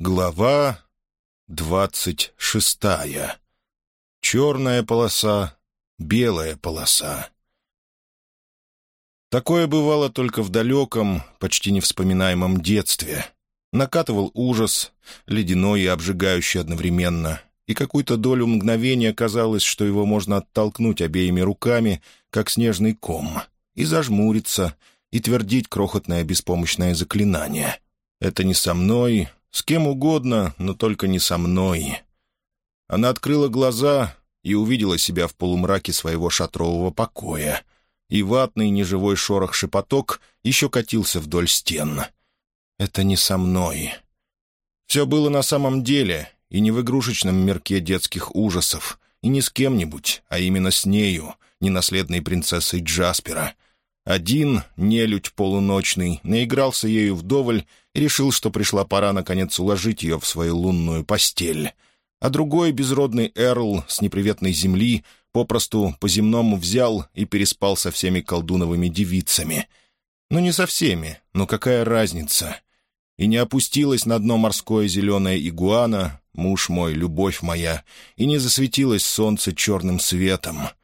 Глава двадцать шестая. Черная полоса, белая полоса. Такое бывало только в далеком, почти невспоминаемом детстве. Накатывал ужас, ледяной и обжигающий одновременно, и какую-то долю мгновения казалось, что его можно оттолкнуть обеими руками, как снежный ком, и зажмуриться, и твердить крохотное беспомощное заклинание. «Это не со мной, с кем угодно, но только не со мной. Она открыла глаза и увидела себя в полумраке своего шатрового покоя. И ватный неживой шорох-шепоток еще катился вдоль стен. «Это не со мной». Все было на самом деле, и не в игрушечном мирке детских ужасов, и не с кем-нибудь, а именно с нею, ненаследной принцессой Джаспера — один, нелюдь полуночный, наигрался ею вдоволь и решил, что пришла пора, наконец, уложить ее в свою лунную постель. А другой, безродный Эрл с неприветной земли, попросту по-земному взял и переспал со всеми колдуновыми девицами. Ну, не со всеми, но какая разница? И не опустилась на дно морское зеленая игуана, муж мой, любовь моя, и не засветилось солнце черным светом —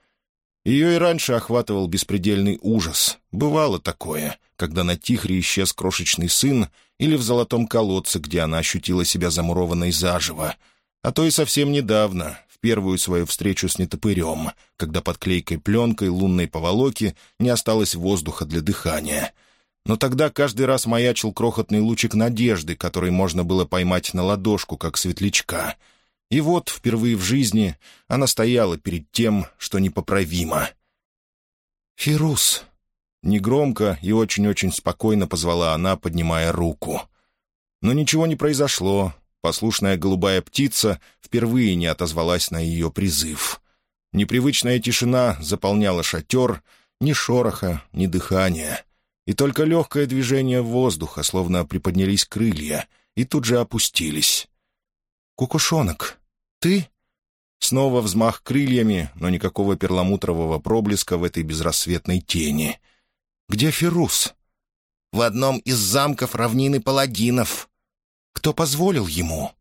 ее и раньше охватывал беспредельный ужас. Бывало такое, когда на Тихре исчез крошечный сын или в золотом колодце, где она ощутила себя замурованной заживо. А то и совсем недавно, в первую свою встречу с нетопырем, когда под клейкой пленкой лунной поволоки не осталось воздуха для дыхания. Но тогда каждый раз маячил крохотный лучик надежды, который можно было поймать на ладошку, как светлячка — и вот, впервые в жизни, она стояла перед тем, что непоправимо. «Фирус!» Негромко и очень-очень спокойно позвала она, поднимая руку. Но ничего не произошло. Послушная голубая птица впервые не отозвалась на ее призыв. Непривычная тишина заполняла шатер, ни шороха, ни дыхания. И только легкое движение воздуха, словно приподнялись крылья, и тут же опустились. «Кукушонок, ты?» Снова взмах крыльями, но никакого перламутрового проблеска в этой безрассветной тени. «Где Ферус?» «В одном из замков равнины паладинов». «Кто позволил ему?»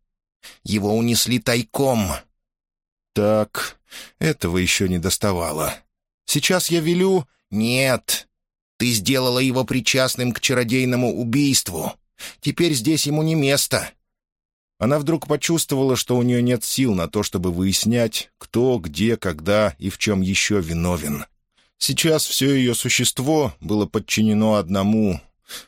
«Его унесли тайком». «Так, этого еще не доставало. Сейчас я велю...» «Нет, ты сделала его причастным к чародейному убийству. Теперь здесь ему не место. Она вдруг почувствовала, что у нее нет сил на то, чтобы выяснять, кто, где, когда и в чем еще виновен. Сейчас все ее существо было подчинено одному,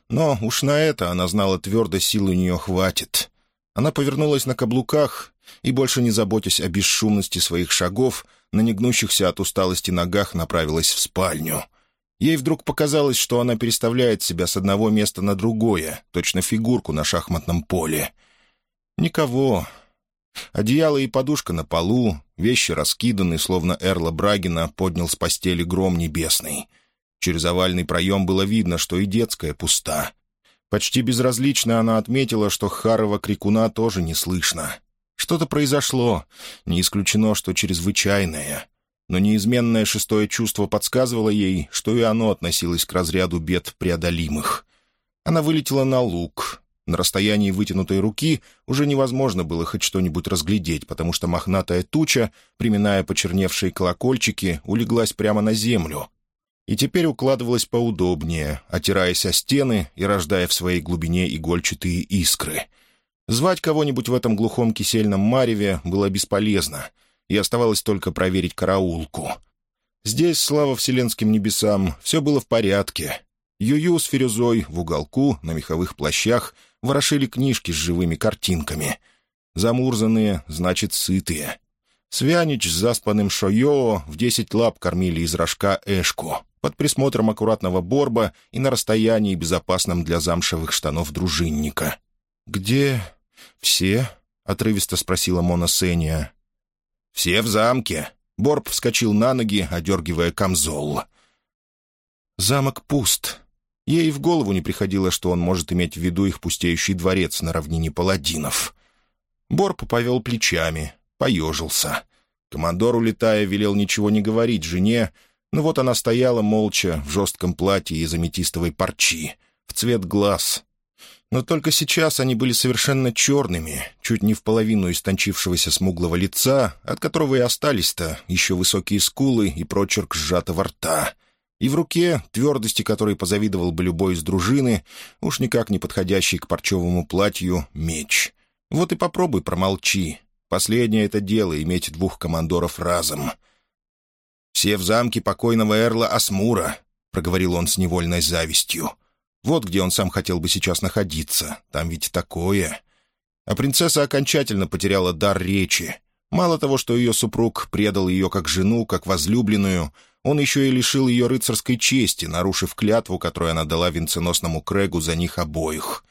но уж на это она знала твердо, сил у нее хватит. Она повернулась на каблуках и, больше не заботясь о бесшумности своих шагов, на негнущихся от усталости ногах направилась в спальню. Ей вдруг показалось, что она переставляет себя с одного места на другое, точно фигурку на шахматном поле — Никого. Одеяло и подушка на полу, вещи раскиданы, словно Эрла Брагина поднял с постели гром небесный. Через овальный проем было видно, что и детская пуста. Почти безразлично она отметила, что Харова крикуна тоже не слышно. Что-то произошло, не исключено, что чрезвычайное. Но неизменное шестое чувство подсказывало ей, что и оно относилось к разряду бед преодолимых. Она вылетела на луг, на расстоянии вытянутой руки уже невозможно было хоть что-нибудь разглядеть, потому что мохнатая туча, приминая почерневшие колокольчики, улеглась прямо на землю. И теперь укладывалась поудобнее, отираясь о стены и рождая в своей глубине игольчатые искры. Звать кого-нибудь в этом глухом кисельном мареве было бесполезно, и оставалось только проверить караулку. Здесь, слава вселенским небесам, все было в порядке. Юю с Фирюзой в уголку, на меховых плащах, ворошили книжки с живыми картинками. Замурзанные, значит, сытые. Свянич с заспанным Шойо в десять лап кормили из рожка Эшку под присмотром аккуратного Борба и на расстоянии, безопасном для замшевых штанов дружинника. «Где все?» — отрывисто спросила Мона Сения. «Все в замке». Борб вскочил на ноги, одергивая камзол. «Замок пуст. Ей в голову не приходило, что он может иметь в виду их пустеющий дворец на равнине паладинов. Борп повел плечами, поежился. Командор, улетая, велел ничего не говорить жене, но вот она стояла молча в жестком платье из аметистовой парчи, в цвет глаз. Но только сейчас они были совершенно черными, чуть не в половину истончившегося смуглого лица, от которого и остались-то еще высокие скулы и прочерк сжатого рта. И в руке, твердости которой позавидовал бы любой из дружины, уж никак не подходящий к парчевому платью, меч. Вот и попробуй промолчи. Последнее это дело — иметь двух командоров разом. «Все в замке покойного Эрла Асмура», — проговорил он с невольной завистью. «Вот где он сам хотел бы сейчас находиться. Там ведь такое». А принцесса окончательно потеряла дар речи. Мало того, что ее супруг предал ее как жену, как возлюбленную, он еще и лишил ее рыцарской чести, нарушив клятву, которую она дала венценосному Крэгу за них обоих.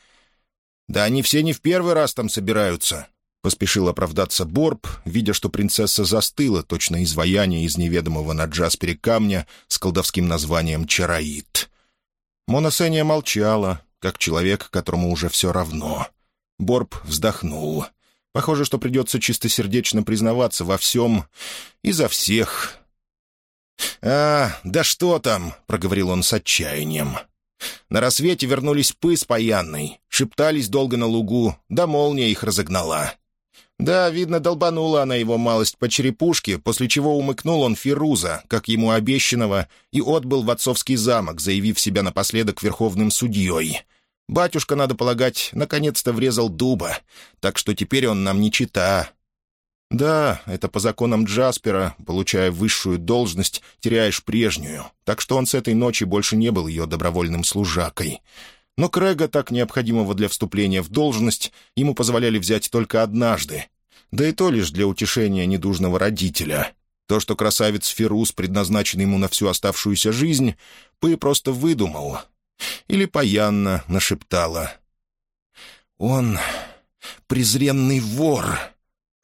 «Да они все не в первый раз там собираются», — поспешил оправдаться Борб, видя, что принцесса застыла, точно изваяние из неведомого на Джаспере камня с колдовским названием «Чароид». Моносения молчала, как человек, которому уже все равно. Борб вздохнул. Похоже, что придется чистосердечно признаваться во всем и за всех. «А, да что там?» — проговорил он с отчаянием. На рассвете вернулись Пы с Паянной, шептались долго на лугу, да молния их разогнала. Да, видно, долбанула она его малость по черепушке, после чего умыкнул он Фируза, как ему обещанного, и отбыл в отцовский замок, заявив себя напоследок верховным судьей. Батюшка, надо полагать, наконец-то врезал дуба, так что теперь он нам не чита. Да, это по законам Джаспера, получая высшую должность, теряешь прежнюю, так что он с этой ночи больше не был ее добровольным служакой. Но Крэга, так необходимого для вступления в должность, ему позволяли взять только однажды, да и то лишь для утешения недужного родителя. То, что красавец Ферус предназначен ему на всю оставшуюся жизнь, Пы просто выдумал. Или паянно нашептала. «Он презренный вор!»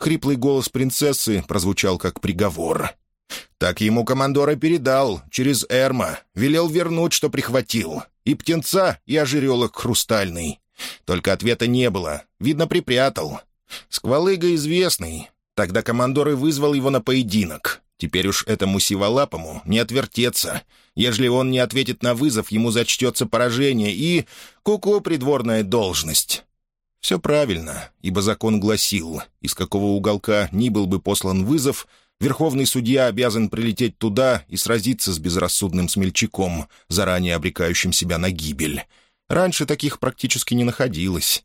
Хриплый голос принцессы прозвучал как приговор. «Так ему командор и передал, через Эрма. Велел вернуть, что прихватил. И птенца, и ожерелок хрустальный. Только ответа не было. Видно, припрятал. Сквалыга известный. Тогда командор и вызвал его на поединок. Теперь уж этому сиволапому не отвертеться. Ежели он не ответит на вызов, ему зачтется поражение и... Куку придворная должность. Все правильно, ибо закон гласил, из какого уголка ни был бы послан вызов, верховный судья обязан прилететь туда и сразиться с безрассудным смельчаком, заранее обрекающим себя на гибель. Раньше таких практически не находилось.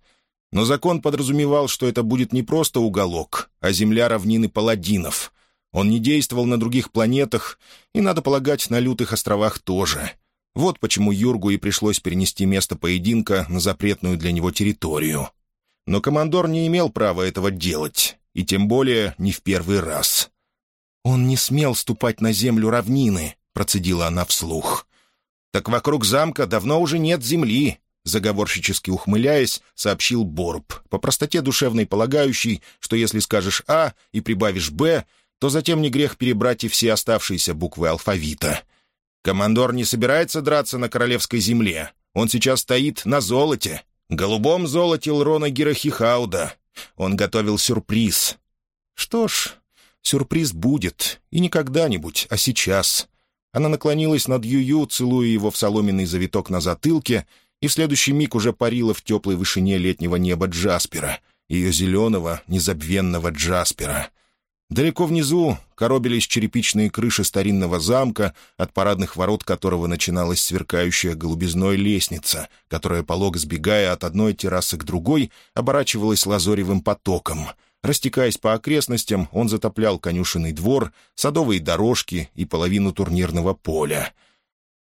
Но закон подразумевал, что это будет не просто уголок, а земля равнины паладинов. Он не действовал на других планетах, и, надо полагать, на лютых островах тоже. Вот почему Юргу и пришлось перенести место поединка на запретную для него территорию. Но командор не имел права этого делать, и тем более не в первый раз. «Он не смел ступать на землю равнины», — процедила она вслух. «Так вокруг замка давно уже нет земли», — заговорщически ухмыляясь, сообщил Борб, по простоте душевной полагающий, что если скажешь «А» и прибавишь «Б», то затем не грех перебрать и все оставшиеся буквы алфавита. «Командор не собирается драться на королевской земле. Он сейчас стоит на золоте, голубом золоте Лрона Герахихауда. Он готовил сюрприз. Что ж, сюрприз будет, и не когда-нибудь, а сейчас. Она наклонилась над Юю, целуя его в соломенный завиток на затылке, и в следующий миг уже парила в теплой вышине летнего неба Джаспера, ее зеленого, незабвенного Джаспера. Далеко внизу коробились черепичные крыши старинного замка, от парадных ворот которого начиналась сверкающая голубизной лестница, которая, полог сбегая от одной террасы к другой, оборачивалась лазоревым потоком. Растекаясь по окрестностям, он затоплял конюшенный двор, садовые дорожки и половину турнирного поля.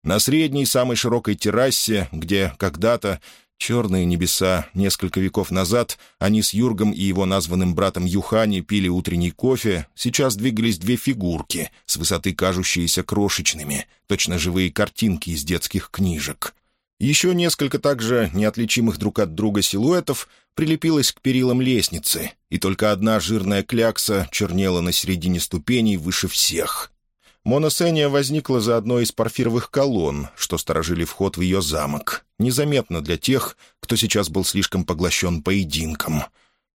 На средней, самой широкой террасе, где когда-то Черные небеса. Несколько веков назад они с Юргом и его названным братом Юхани пили утренний кофе. Сейчас двигались две фигурки, с высоты кажущиеся крошечными, точно живые картинки из детских книжек. Еще несколько также неотличимых друг от друга силуэтов прилепилось к перилам лестницы, и только одна жирная клякса чернела на середине ступеней выше всех. Моносения возникла за одной из парфировых колонн, что сторожили вход в ее замок, незаметно для тех, кто сейчас был слишком поглощен поединком.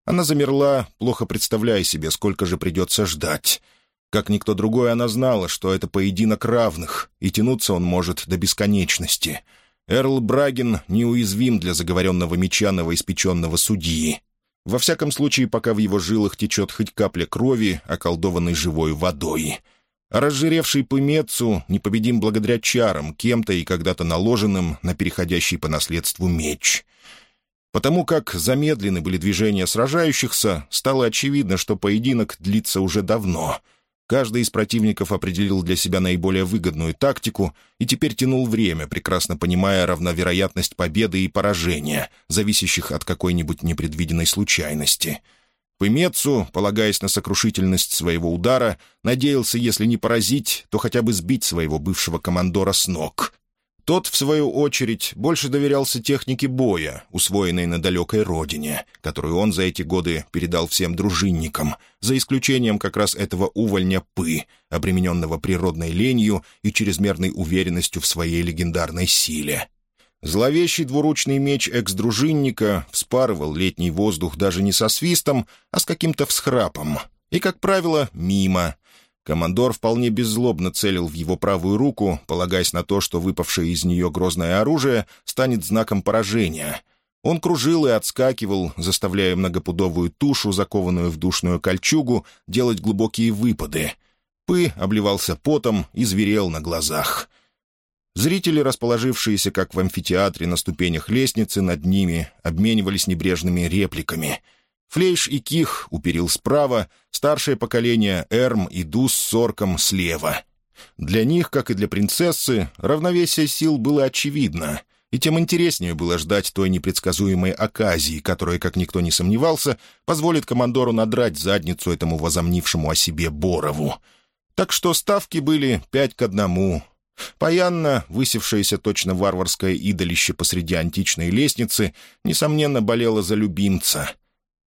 Она замерла, плохо представляя себе, сколько же придется ждать. Как никто другой она знала, что это поединок равных, и тянуться он может до бесконечности. Эрл Брагин неуязвим для заговоренного меча новоиспеченного судьи. Во всяком случае, пока в его жилах течет хоть капля крови, околдованной живой водой. Разжиревший Пымецу непобедим благодаря чарам, кем-то и когда-то наложенным на переходящий по наследству меч. Потому как замедлены были движения сражающихся, стало очевидно, что поединок длится уже давно — Каждый из противников определил для себя наиболее выгодную тактику и теперь тянул время, прекрасно понимая равновероятность победы и поражения, зависящих от какой-нибудь непредвиденной случайности. Пымецу, полагаясь на сокрушительность своего удара, надеялся, если не поразить, то хотя бы сбить своего бывшего командора с ног. Тот, в свою очередь, больше доверялся технике боя, усвоенной на далекой родине, которую он за эти годы передал всем дружинникам, за исключением как раз этого увольня Пы, обремененного природной ленью и чрезмерной уверенностью в своей легендарной силе. Зловещий двуручный меч экс-дружинника вспарывал летний воздух даже не со свистом, а с каким-то всхрапом, и, как правило, мимо, Командор вполне беззлобно целил в его правую руку, полагаясь на то, что выпавшее из нее грозное оружие станет знаком поражения. Он кружил и отскакивал, заставляя многопудовую тушу, закованную в душную кольчугу, делать глубокие выпады. Пы обливался потом и зверел на глазах. Зрители, расположившиеся как в амфитеатре на ступенях лестницы над ними, обменивались небрежными репликами — Флейш и Ких уперил справа, старшее поколение Эрм и Дус с Сорком слева. Для них, как и для принцессы, равновесие сил было очевидно, и тем интереснее было ждать той непредсказуемой оказии, которая, как никто не сомневался, позволит командору надрать задницу этому возомнившему о себе Борову. Так что ставки были пять к одному. Паянна, высевшаяся точно варварское идолище посреди античной лестницы, несомненно болела за любимца —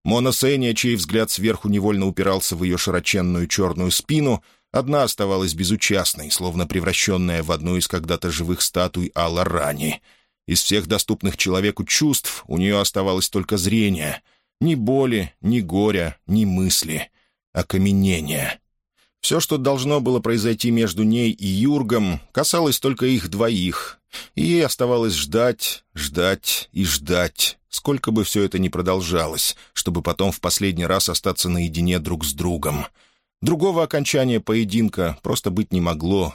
Мона Сэня, чей взгляд сверху невольно упирался в ее широченную черную спину, одна оставалась безучастной, словно превращенная в одну из когда-то живых статуй Алла Рани. Из всех доступных человеку чувств у нее оставалось только зрение. Ни боли, ни горя, ни мысли. Окаменение. Все, что должно было произойти между ней и Юргом, касалось только их двоих. И ей оставалось ждать, ждать и ждать сколько бы все это ни продолжалось, чтобы потом в последний раз остаться наедине друг с другом. Другого окончания поединка просто быть не могло.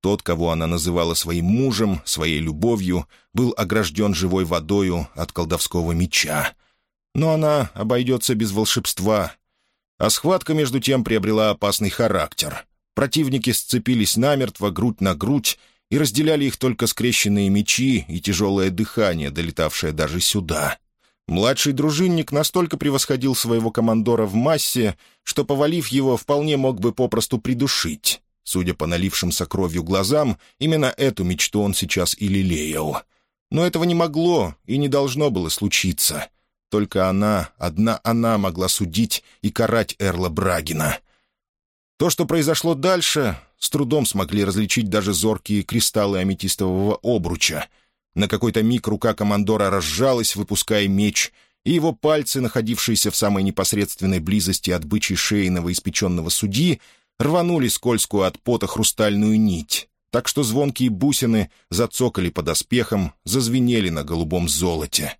Тот, кого она называла своим мужем, своей любовью, был огражден живой водою от колдовского меча. Но она обойдется без волшебства. А схватка, между тем, приобрела опасный характер. Противники сцепились намертво, грудь на грудь, и разделяли их только скрещенные мечи и тяжелое дыхание, долетавшее даже сюда. Младший дружинник настолько превосходил своего командора в массе, что, повалив его, вполне мог бы попросту придушить. Судя по налившимся кровью глазам, именно эту мечту он сейчас и лелеял. Но этого не могло и не должно было случиться. Только она, одна она могла судить и карать Эрла Брагина. То, что произошло дальше, с трудом смогли различить даже зоркие кристаллы аметистового обруча. На какой-то миг рука командора разжалась, выпуская меч, и его пальцы, находившиеся в самой непосредственной близости от бычьей шеи новоиспеченного судьи, рванули скользкую от пота хрустальную нить, так что звонкие бусины зацокали под оспехом, зазвенели на голубом золоте.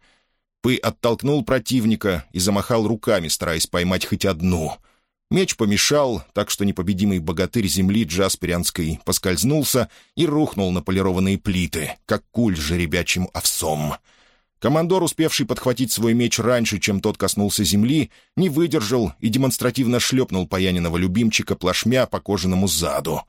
Пы оттолкнул противника и замахал руками, стараясь поймать хоть одну — Меч помешал, так что непобедимый богатырь земли Джасперианской поскользнулся и рухнул на полированные плиты, как куль жеребячим овсом. Командор, успевший подхватить свой меч раньше, чем тот коснулся земли, не выдержал и демонстративно шлепнул паяниного любимчика плашмя по кожаному заду.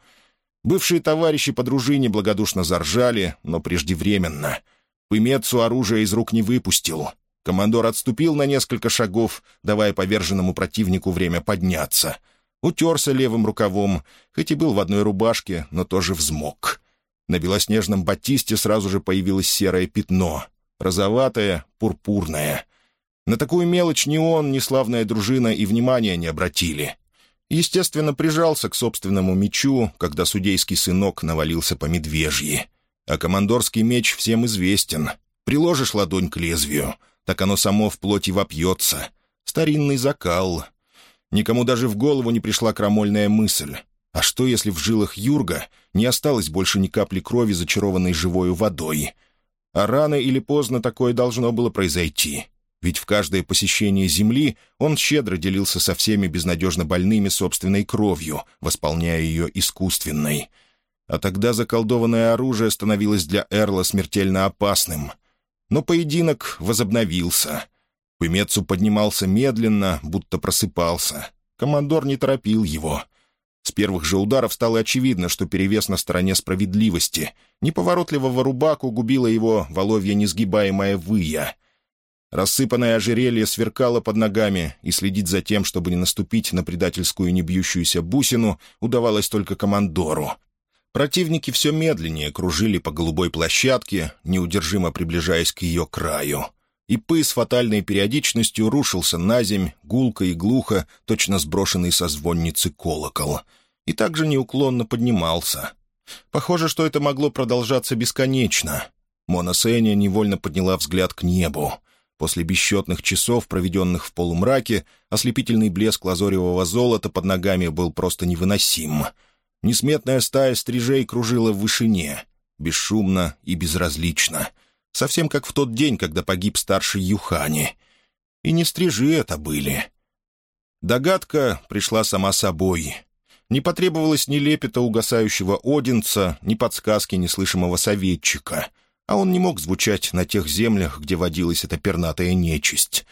Бывшие товарищи по дружине благодушно заржали, но преждевременно. Пымецу оружие из рук не выпустил. Командор отступил на несколько шагов, давая поверженному противнику время подняться. Утерся левым рукавом, хоть и был в одной рубашке, но тоже взмок. На белоснежном батисте сразу же появилось серое пятно. Розоватое, пурпурное. На такую мелочь ни он, ни славная дружина и внимания не обратили. Естественно, прижался к собственному мечу, когда судейский сынок навалился по медвежьи. А командорский меч всем известен. Приложишь ладонь к лезвию — так оно само в плоти вопьется. Старинный закал. Никому даже в голову не пришла крамольная мысль. А что, если в жилах Юрга не осталось больше ни капли крови, зачарованной живою водой? А рано или поздно такое должно было произойти. Ведь в каждое посещение Земли он щедро делился со всеми безнадежно больными собственной кровью, восполняя ее искусственной. А тогда заколдованное оружие становилось для Эрла смертельно опасным. Но поединок возобновился. Пымецу поднимался медленно, будто просыпался. Командор не торопил его. С первых же ударов стало очевидно, что перевес на стороне справедливости. Неповоротливого рубаку губила его воловья несгибаемая выя. Рассыпанное ожерелье сверкало под ногами, и следить за тем, чтобы не наступить на предательскую небьющуюся бусину, удавалось только командору. Противники все медленнее кружили по голубой площадке, неудержимо приближаясь к ее краю. И пы с фатальной периодичностью рушился на земь, гулко и глухо, точно сброшенный со звонницы колокол. И также неуклонно поднимался. Похоже, что это могло продолжаться бесконечно. Мона Сэня невольно подняла взгляд к небу — После бесчетных часов, проведенных в полумраке, ослепительный блеск лазоревого золота под ногами был просто невыносим. Несметная стая стрижей кружила в вышине, бесшумно и безразлично, совсем как в тот день, когда погиб старший Юхани. И не стрижи это были. Догадка пришла сама собой. Не потребовалось ни лепета угасающего Одинца, ни подсказки неслышимого советчика — а он не мог звучать на тех землях, где водилась эта пернатая нечисть.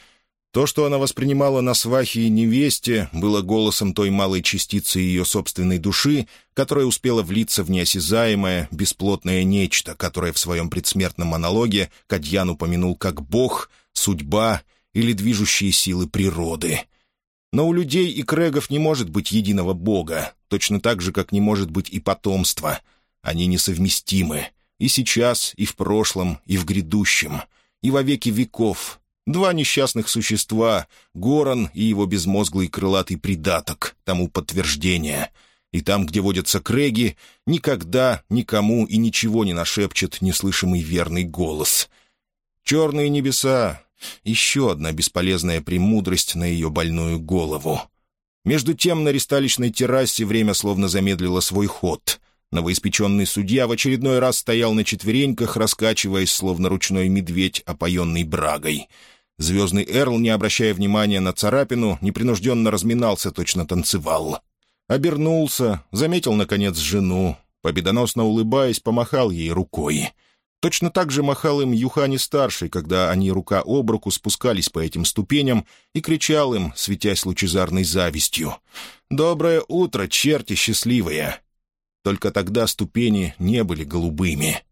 То, что она воспринимала на свахе и невесте, было голосом той малой частицы ее собственной души, которая успела влиться в неосязаемое, бесплотное нечто, которое в своем предсмертном монологе Кадьян упомянул как «бог», «судьба» или «движущие силы природы». Но у людей и крегов не может быть единого бога, точно так же, как не может быть и потомства. Они несовместимы. И сейчас, и в прошлом, и в грядущем, и во веки веков. Два несчастных существа, Горан и его безмозглый крылатый придаток, тому подтверждение. И там, где водятся креги, никогда никому и ничего не нашепчет неслышимый верный голос. Черные небеса — еще одна бесполезная премудрость на ее больную голову. Между тем на ристалищной террасе время словно замедлило свой ход — Новоиспеченный судья в очередной раз стоял на четвереньках, раскачиваясь, словно ручной медведь, опоенный брагой. Звездный Эрл, не обращая внимания на царапину, непринужденно разминался, точно танцевал. Обернулся, заметил, наконец, жену. Победоносно улыбаясь, помахал ей рукой. Точно так же махал им Юхани-старший, когда они рука об руку спускались по этим ступеням и кричал им, светясь лучезарной завистью. «Доброе утро, черти счастливые!» Только тогда ступени не были голубыми.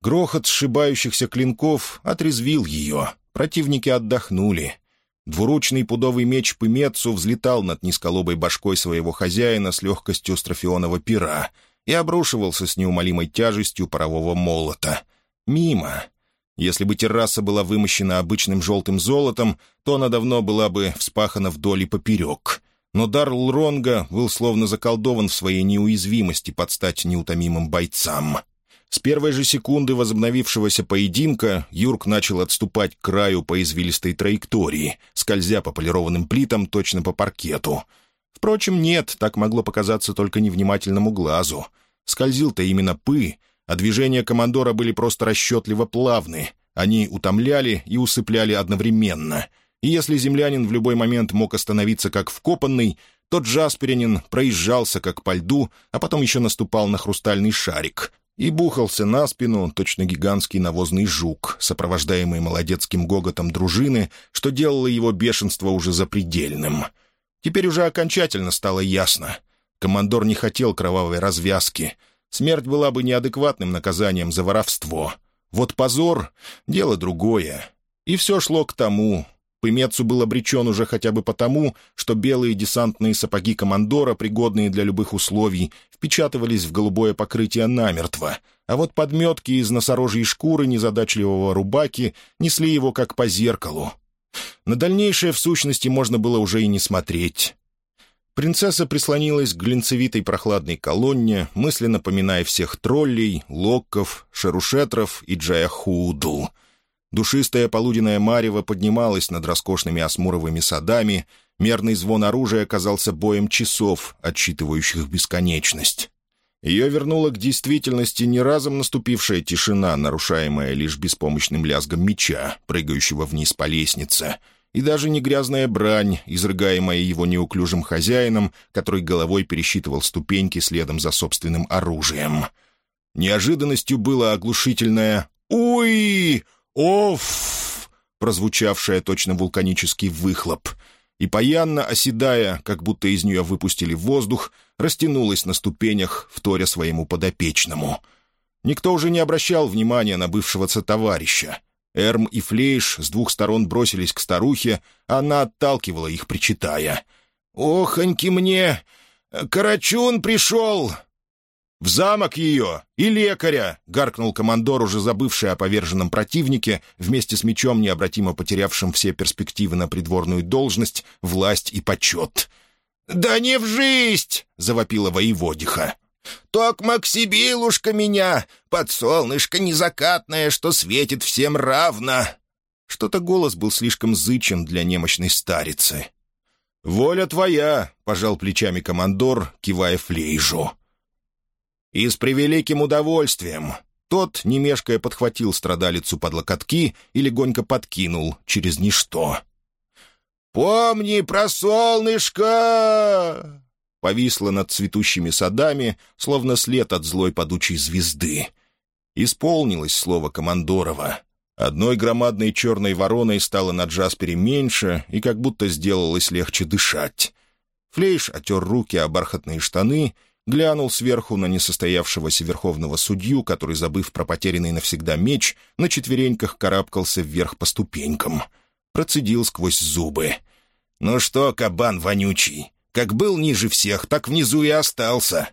Грохот сшибающихся клинков отрезвил ее. Противники отдохнули. Двуручный пудовый меч Пымецу взлетал над низколобой башкой своего хозяина с легкостью строфионова пера и обрушивался с неумолимой тяжестью парового молота. Мимо. Если бы терраса была вымощена обычным желтым золотом, то она давно была бы вспахана вдоль и поперек но дар Лронга был словно заколдован в своей неуязвимости под стать неутомимым бойцам. С первой же секунды возобновившегося поединка Юрк начал отступать к краю по извилистой траектории, скользя по полированным плитам точно по паркету. Впрочем, нет, так могло показаться только невнимательному глазу. Скользил-то именно Пы, а движения командора были просто расчетливо плавны. Они утомляли и усыпляли одновременно — и если землянин в любой момент мог остановиться как вкопанный, то Джасперинин проезжался как по льду, а потом еще наступал на хрустальный шарик и бухался на спину точно гигантский навозный жук, сопровождаемый молодецким гоготом дружины, что делало его бешенство уже запредельным. Теперь уже окончательно стало ясно. Командор не хотел кровавой развязки. Смерть была бы неадекватным наказанием за воровство. Вот позор — дело другое. И все шло к тому, Пымецу был обречен уже хотя бы потому, что белые десантные сапоги командора, пригодные для любых условий, впечатывались в голубое покрытие намертво, а вот подметки из носорожьей шкуры незадачливого рубаки несли его как по зеркалу. На дальнейшее, в сущности, можно было уже и не смотреть. Принцесса прислонилась к глинцевитой прохладной колонне, мысленно поминая всех троллей, локков, шерушетров и джаяхудл — Душистая полуденная марево поднималась над роскошными осмуровыми садами, мерный звон оружия казался боем часов, отсчитывающих бесконечность. Ее вернула к действительности не разом наступившая тишина, нарушаемая лишь беспомощным лязгом меча, прыгающего вниз по лестнице, и даже не грязная брань, изрыгаемая его неуклюжим хозяином, который головой пересчитывал ступеньки следом за собственным оружием. Неожиданностью было оглушительное «Уй! Оф!» прозвучавшее точно вулканический выхлоп — и, паянно оседая, как будто из нее выпустили воздух, растянулась на ступенях, вторя своему подопечному. Никто уже не обращал внимания на бывшего товарища. Эрм и Флейш с двух сторон бросились к старухе, а она отталкивала их, причитая. «Охоньки мне! Карачун пришел!» «В замок ее! И лекаря!» — гаркнул командор, уже забывший о поверженном противнике, вместе с мечом, необратимо потерявшим все перспективы на придворную должность, власть и почет. «Да не в жизнь!» — завопила воеводиха. «Токмак Сибилушка меня, под солнышко незакатное, что светит всем равно!» Что-то голос был слишком зычен для немощной старицы. «Воля твоя!» — пожал плечами командор, кивая флейжу. И с превеликим удовольствием. Тот, не мешкая, подхватил страдалицу под локотки и легонько подкинул через ничто. «Помни про солнышко!» Повисло над цветущими садами, словно след от злой падучей звезды. Исполнилось слово Командорова. Одной громадной черной вороной стало на Джаспере меньше и как будто сделалось легче дышать. Флейш отер руки о бархатные штаны глянул сверху на несостоявшегося верховного судью, который, забыв про потерянный навсегда меч, на четвереньках карабкался вверх по ступенькам. Процедил сквозь зубы. «Ну что, кабан вонючий, как был ниже всех, так внизу и остался».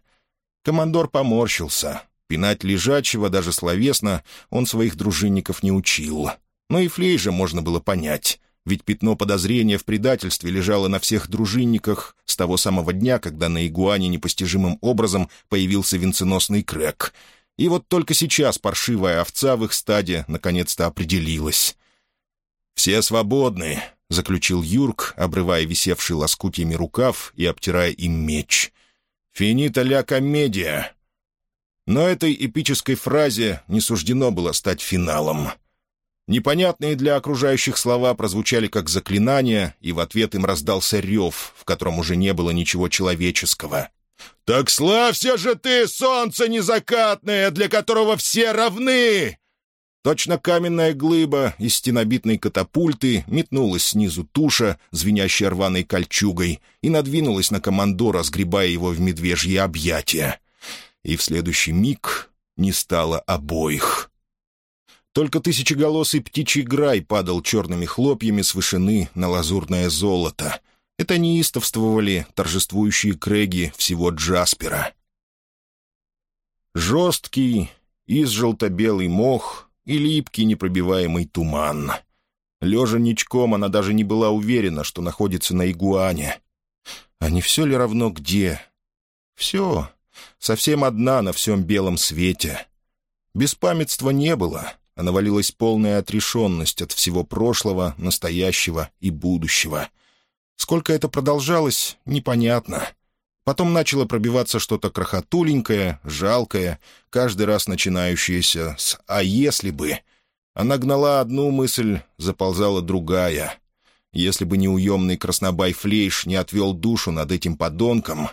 Командор поморщился. Пинать лежачего, даже словесно, он своих дружинников не учил. Но и Флейжа можно было понять ведь пятно подозрения в предательстве лежало на всех дружинниках с того самого дня, когда на Игуане непостижимым образом появился венценосный крэк. И вот только сейчас паршивая овца в их стаде наконец-то определилась. «Все свободны», — заключил Юрк, обрывая висевший лоскутьями рукав и обтирая им меч. «Финита ля комедия». Но этой эпической фразе не суждено было стать финалом — Непонятные для окружающих слова прозвучали как заклинания, и в ответ им раздался рев, в котором уже не было ничего человеческого. «Так славься же ты, солнце незакатное, для которого все равны!» Точно каменная глыба из стенобитной катапульты метнулась снизу туша, звенящая рваной кольчугой, и надвинулась на командора, сгребая его в медвежье объятия. И в следующий миг не стало обоих. Только тысячеголосый птичий грай падал черными хлопьями с вышины на лазурное золото. Это неистовствовали торжествующие крэги всего Джаспера. Жесткий, изжелто-белый мох и липкий непробиваемый туман. Лежа ничком, она даже не была уверена, что находится на игуане. А не все ли равно где? Все. Совсем одна на всем белом свете. Беспамятства не было а навалилась полная отрешенность от всего прошлого, настоящего и будущего. Сколько это продолжалось, непонятно. Потом начало пробиваться что-то крохотуленькое, жалкое, каждый раз начинающееся с «а если бы». Она гнала одну мысль, заползала другая. Если бы неуемный краснобай Флейш не отвел душу над этим подонком...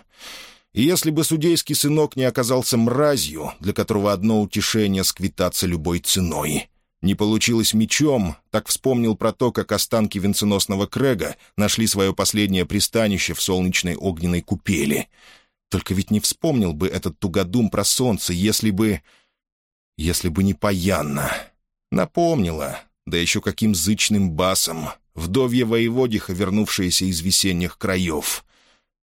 И если бы судейский сынок не оказался мразью, для которого одно утешение — сквитаться любой ценой. Не получилось мечом, так вспомнил про то, как останки венценосного Крэга нашли свое последнее пристанище в солнечной огненной купели. Только ведь не вспомнил бы этот тугодум про солнце, если бы... Если бы не Паянна. Напомнила, да еще каким зычным басом, вдовья воеводиха, вернувшаяся из весенних краев.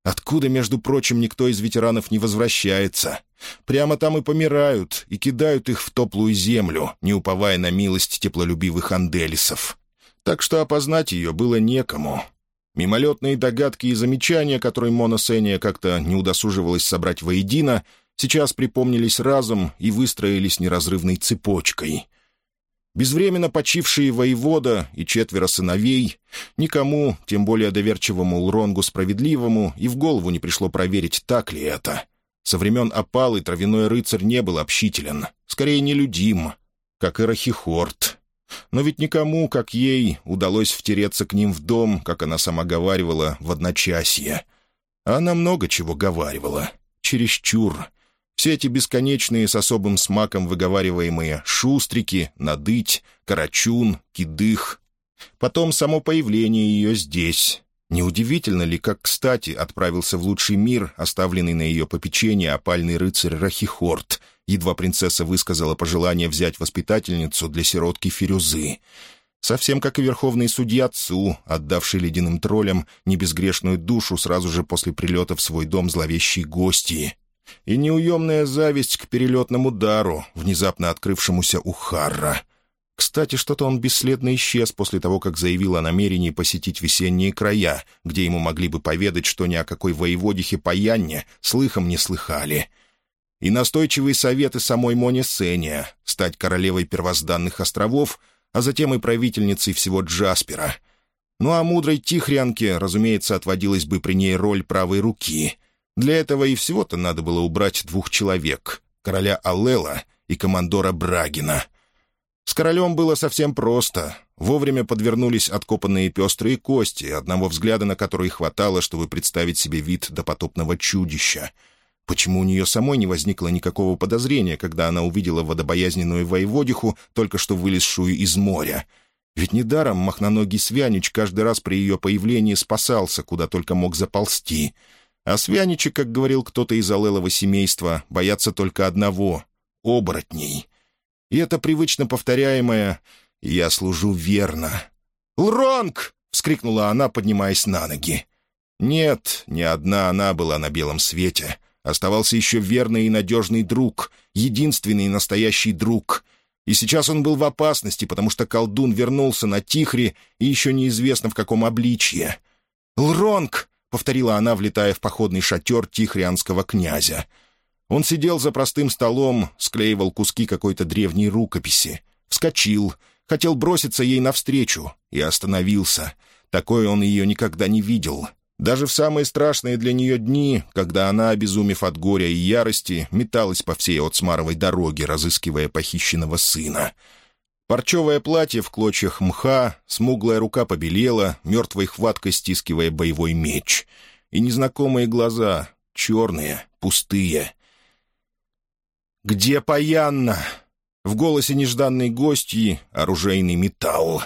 Откуда, между прочим, никто из ветеранов не возвращается? Прямо там и помирают, и кидают их в топлую землю, не уповая на милость теплолюбивых анделисов. Так что опознать ее было некому. Мимолетные догадки и замечания, которые Мона Сения как-то не удосуживалась собрать воедино, сейчас припомнились разом и выстроились неразрывной цепочкой — Безвременно почившие воевода и четверо сыновей, никому, тем более доверчивому Лронгу Справедливому, и в голову не пришло проверить, так ли это. Со времен опалы травяной рыцарь не был общителен, скорее нелюдим, как и Рахихорт. Но ведь никому, как ей, удалось втереться к ним в дом, как она сама говаривала, в одночасье. А она много чего говаривала. Чересчур. Все эти бесконечные с особым смаком выговариваемые «шустрики», «надыть», «карачун», «кидых». Потом само появление ее здесь. Неудивительно ли, как кстати отправился в лучший мир, оставленный на ее попечение опальный рыцарь Рахихорт, едва принцесса высказала пожелание взять воспитательницу для сиротки Фирюзы. Совсем как и верховный судья Цу, отдавший ледяным троллям небезгрешную душу сразу же после прилета в свой дом зловещей гости. И неуемная зависть к перелетному дару, внезапно открывшемуся у Харра. Кстати, что-то он бесследно исчез после того, как заявил о намерении посетить весенние края, где ему могли бы поведать, что ни о какой воеводихе Паянне слыхом не слыхали. И настойчивые советы самой Мони Сения стать королевой первозданных островов — а затем и правительницей всего Джаспера. Ну а мудрой Тихрянке, разумеется, отводилась бы при ней роль правой руки. Для этого и всего-то надо было убрать двух человек — короля Аллела и командора Брагина. С королем было совсем просто. Вовремя подвернулись откопанные пестрые кости, одного взгляда на которые хватало, чтобы представить себе вид допотопного чудища — Почему у нее самой не возникло никакого подозрения, когда она увидела водобоязненную воеводиху, только что вылезшую из моря? Ведь недаром махноногий Свянич каждый раз при ее появлении спасался, куда только мог заползти. А Свяничи, как говорил кто-то из Алелова семейства, боятся только одного — оборотней. И это привычно повторяемое «Я служу верно». «Лронг!» — вскрикнула она, поднимаясь на ноги. Нет, не одна она была на белом свете — Оставался еще верный и надежный друг, единственный настоящий друг. И сейчас он был в опасности, потому что колдун вернулся на Тихре и еще неизвестно в каком обличье. «Лронг!» — повторила она, влетая в походный шатер тихрианского князя. Он сидел за простым столом, склеивал куски какой-то древней рукописи. Вскочил, хотел броситься ей навстречу и остановился. Такое он ее никогда не видел. Даже в самые страшные для нее дни, когда она, обезумев от горя и ярости, металась по всей Отсмаровой дороге, разыскивая похищенного сына. Парчевое платье в клочьях мха, смуглая рука побелела, мертвой хваткой стискивая боевой меч. И незнакомые глаза, черные, пустые. «Где Паянна?» В голосе нежданной гостьи оружейный металл.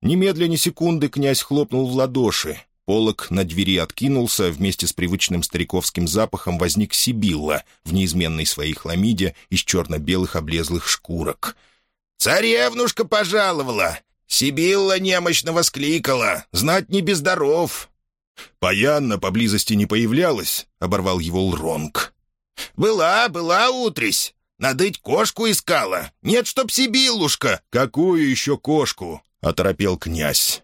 Немедля ни секунды князь хлопнул в ладоши. Полок на двери откинулся, вместе с привычным стариковским запахом возник Сибилла в неизменной своей хламиде из черно-белых облезлых шкурок. «Царевнушка пожаловала! Сибилла немощно воскликала! Знать не бездаров!» «Паянна поблизости не появлялась», — оборвал его Лронг. «Была, была утрись. Надыть кошку искала. Нет, чтоб Сибиллушка». «Какую еще кошку?» — оторопел князь.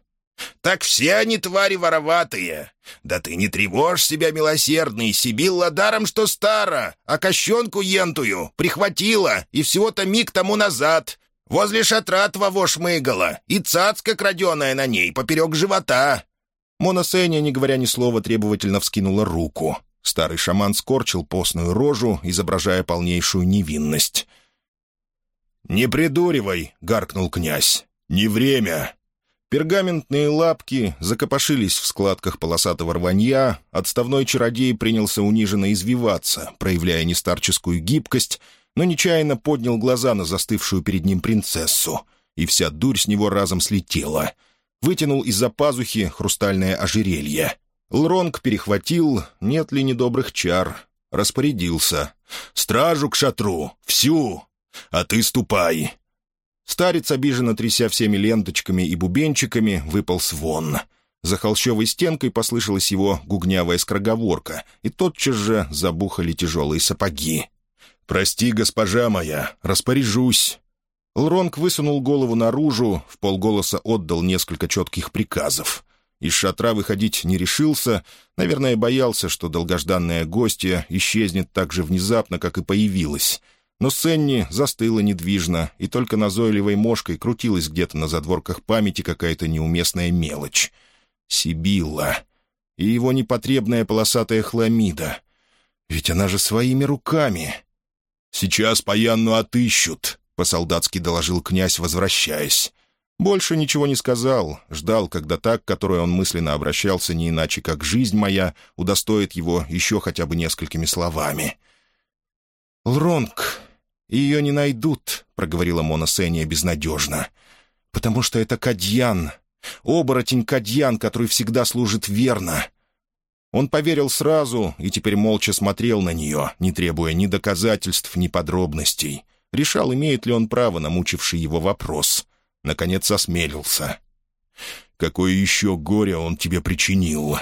Так все они твари вороватые. Да ты не тревожь себя, милосердный, Сибилла даром, что стара, а кощенку ентую прихватила, и всего-то миг тому назад. Возле шатра твоего шмыгала, и цацка краденая на ней поперек живота». Мона Сеня, не говоря ни слова, требовательно вскинула руку. Старый шаман скорчил постную рожу, изображая полнейшую невинность. «Не придуривай!» — гаркнул князь. «Не время!» Пергаментные лапки закопошились в складках полосатого рванья, отставной чародей принялся униженно извиваться, проявляя нестарческую гибкость, но нечаянно поднял глаза на застывшую перед ним принцессу, и вся дурь с него разом слетела. Вытянул из-за пазухи хрустальное ожерелье. Лронг перехватил, нет ли недобрых чар, распорядился. «Стражу к шатру! Всю! А ты ступай! Старец, обиженно тряся всеми ленточками и бубенчиками, выпал вон. За холщовой стенкой послышалась его гугнявая скороговорка, и тотчас же забухали тяжелые сапоги. «Прости, госпожа моя, распоряжусь». Лронг высунул голову наружу, в полголоса отдал несколько четких приказов. Из шатра выходить не решился, наверное, боялся, что долгожданная гостья исчезнет так же внезапно, как и появилась — но Сенни застыла недвижно, и только назойливой мошкой крутилась где-то на задворках памяти какая-то неуместная мелочь. Сибилла. И его непотребная полосатая хламида. Ведь она же своими руками. «Сейчас Паянну отыщут», — по-солдатски доложил князь, возвращаясь. Больше ничего не сказал, ждал, когда так, к которой он мысленно обращался не иначе, как «жизнь моя», удостоит его еще хотя бы несколькими словами. «Лронг, ее не найдут», — проговорила Мона безнадежно, «потому что это Кадьян, оборотень Кадьян, который всегда служит верно». Он поверил сразу и теперь молча смотрел на нее, не требуя ни доказательств, ни подробностей. Решал, имеет ли он право на мучивший его вопрос. Наконец осмелился. «Какое еще горе он тебе причинил?»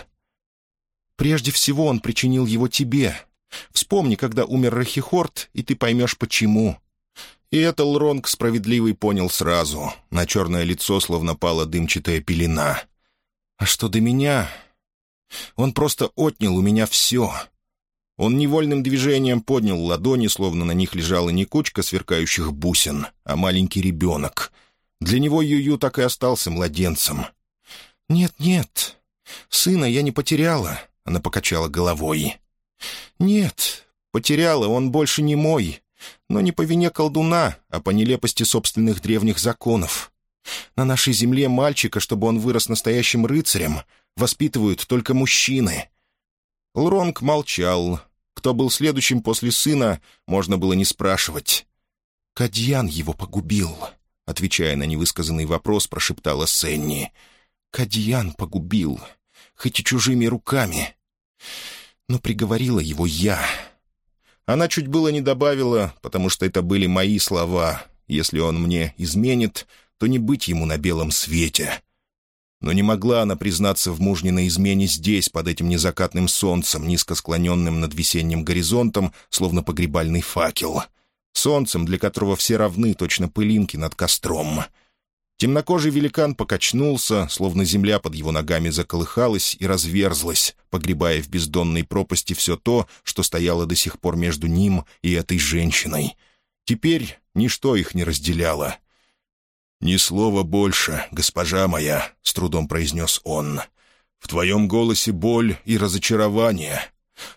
«Прежде всего он причинил его тебе. Вспомни, когда умер Рахихорт, и ты поймешь, почему». И это Лронг справедливый понял сразу. На черное лицо словно пала дымчатая пелена. «А что до меня?» Он просто отнял у меня все. Он невольным движением поднял ладони, словно на них лежала не кучка сверкающих бусин, а маленький ребенок. Для него Юю так и остался младенцем. «Нет, нет, сына я не потеряла», — она покачала головой. «Нет, потеряла, он больше не мой, но не по вине колдуна, а по нелепости собственных древних законов. На нашей земле мальчика, чтобы он вырос настоящим рыцарем, воспитывают только мужчины». Лронг молчал. Кто был следующим после сына, можно было не спрашивать. «Кадьян его погубил», — отвечая на невысказанный вопрос, прошептала Сенни. «Кадьян погубил, хоть и чужими руками. Но приговорила его я». Она чуть было не добавила, потому что это были мои слова. «Если он мне изменит, то не быть ему на белом свете». Но не могла она признаться в мужниной измене здесь, под этим незакатным солнцем, низко склоненным над весенним горизонтом, словно погребальный факел. Солнцем, для которого все равны, точно пылинки над костром. Темнокожий великан покачнулся, словно земля под его ногами заколыхалась и разверзлась, погребая в бездонной пропасти все то, что стояло до сих пор между ним и этой женщиной. Теперь ничто их не разделяло — «Ни слова больше, госпожа моя», — с трудом произнес он. «В твоем голосе боль и разочарование.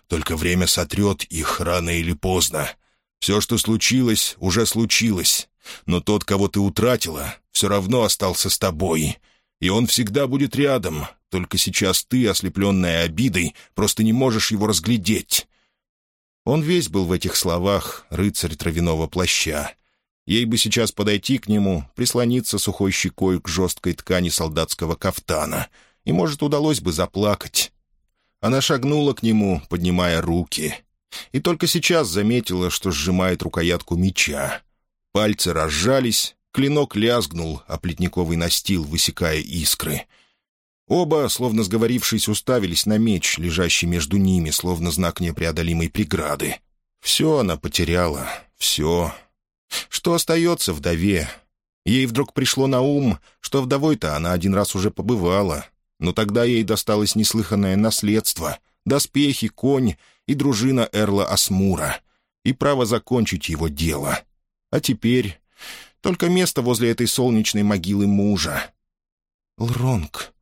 Только время сотрет их рано или поздно. Все, что случилось, уже случилось. Но тот, кого ты утратила, все равно остался с тобой. И он всегда будет рядом. Только сейчас ты, ослепленная обидой, просто не можешь его разглядеть». Он весь был в этих словах, рыцарь травяного плаща. Ей бы сейчас подойти к нему, прислониться сухой щекой к жесткой ткани солдатского кафтана, и, может, удалось бы заплакать. Она шагнула к нему, поднимая руки, и только сейчас заметила, что сжимает рукоятку меча. Пальцы разжались, клинок лязгнул, а плетниковый настил, высекая искры. Оба, словно сговорившись, уставились на меч, лежащий между ними, словно знак непреодолимой преграды. Все она потеряла, все, что остается вдове? Ей вдруг пришло на ум, что вдовой-то она один раз уже побывала, но тогда ей досталось неслыханное наследство, доспехи, конь и дружина Эрла Асмура, и право закончить его дело. А теперь только место возле этой солнечной могилы мужа. «Лронг,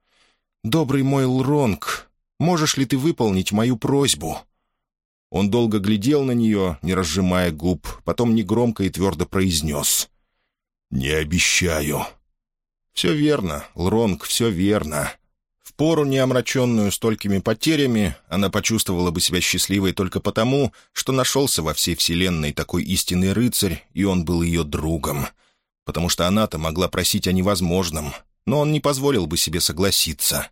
добрый мой Лронг, можешь ли ты выполнить мою просьбу?» Он долго глядел на нее, не разжимая губ, потом негромко и твердо произнес. «Не обещаю». «Все верно, Лронг, все верно». В пору, не омраченную столькими потерями, она почувствовала бы себя счастливой только потому, что нашелся во всей вселенной такой истинный рыцарь, и он был ее другом. Потому что она-то могла просить о невозможном, но он не позволил бы себе согласиться —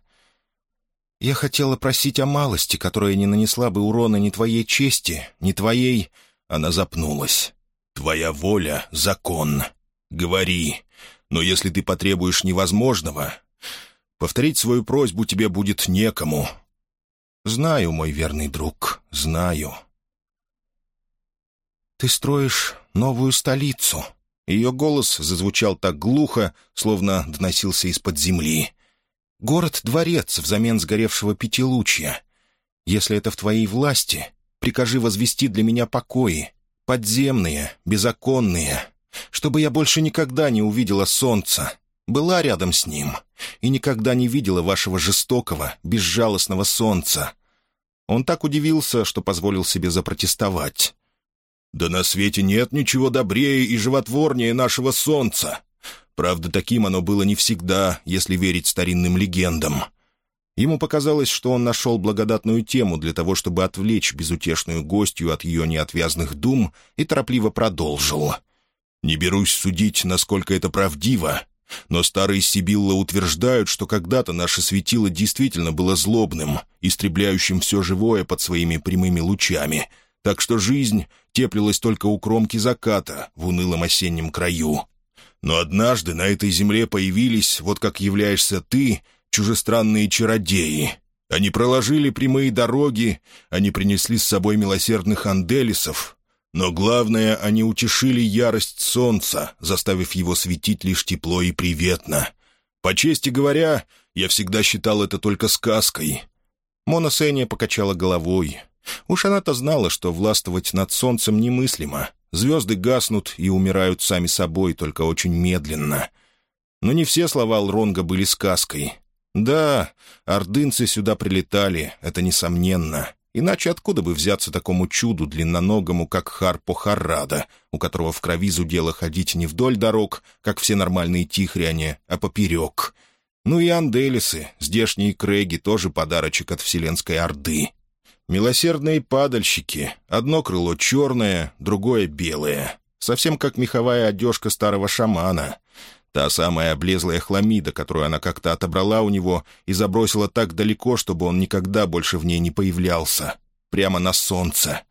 я хотела просить о малости, которая не нанесла бы урона ни твоей чести, ни твоей...» Она запнулась. «Твоя воля — закон. Говори. Но если ты потребуешь невозможного, повторить свою просьбу тебе будет некому». «Знаю, мой верный друг, знаю». «Ты строишь новую столицу». Ее голос зазвучал так глухо, словно доносился из-под земли. Город-дворец взамен сгоревшего пятилучья. Если это в твоей власти, прикажи возвести для меня покои, подземные, безоконные, чтобы я больше никогда не увидела солнца, была рядом с ним и никогда не видела вашего жестокого, безжалостного солнца». Он так удивился, что позволил себе запротестовать. «Да на свете нет ничего добрее и животворнее нашего солнца. Правда, таким оно было не всегда, если верить старинным легендам». Ему показалось, что он нашел благодатную тему для того, чтобы отвлечь безутешную гостью от ее неотвязных дум, и торопливо продолжил. «Не берусь судить, насколько это правдиво, но старые Сибилла утверждают, что когда-то наше светило действительно было злобным, истребляющим все живое под своими прямыми лучами, так что жизнь теплилась только у кромки заката в унылом осеннем краю. Но однажды на этой земле появились, вот как являешься ты, чужестранные чародеи. Они проложили прямые дороги, они принесли с собой милосердных анделисов, но главное, они утешили ярость солнца, заставив его светить лишь тепло и приветно. По чести говоря, я всегда считал это только сказкой. Мона Сеня покачала головой. Уж она-то знала, что властвовать над солнцем немыслимо. Звезды гаснут и умирают сами собой, только очень медленно. Но не все слова Алронга были сказкой. Да, ордынцы сюда прилетали, это несомненно. Иначе откуда бы взяться такому чуду длинноногому, как Харпо Харрада, у которого в крови зудело ходить не вдоль дорог, как все нормальные тихряне, а поперек? Ну и анделисы, здешние крэги, тоже подарочек от Вселенской Орды. Милосердные падальщики, одно крыло черное, другое белое. Совсем как меховая одежка старого шамана. Та самая облезлая хламида, которую она как-то отобрала у него и забросила так далеко, чтобы он никогда больше в ней не появлялся. Прямо на солнце.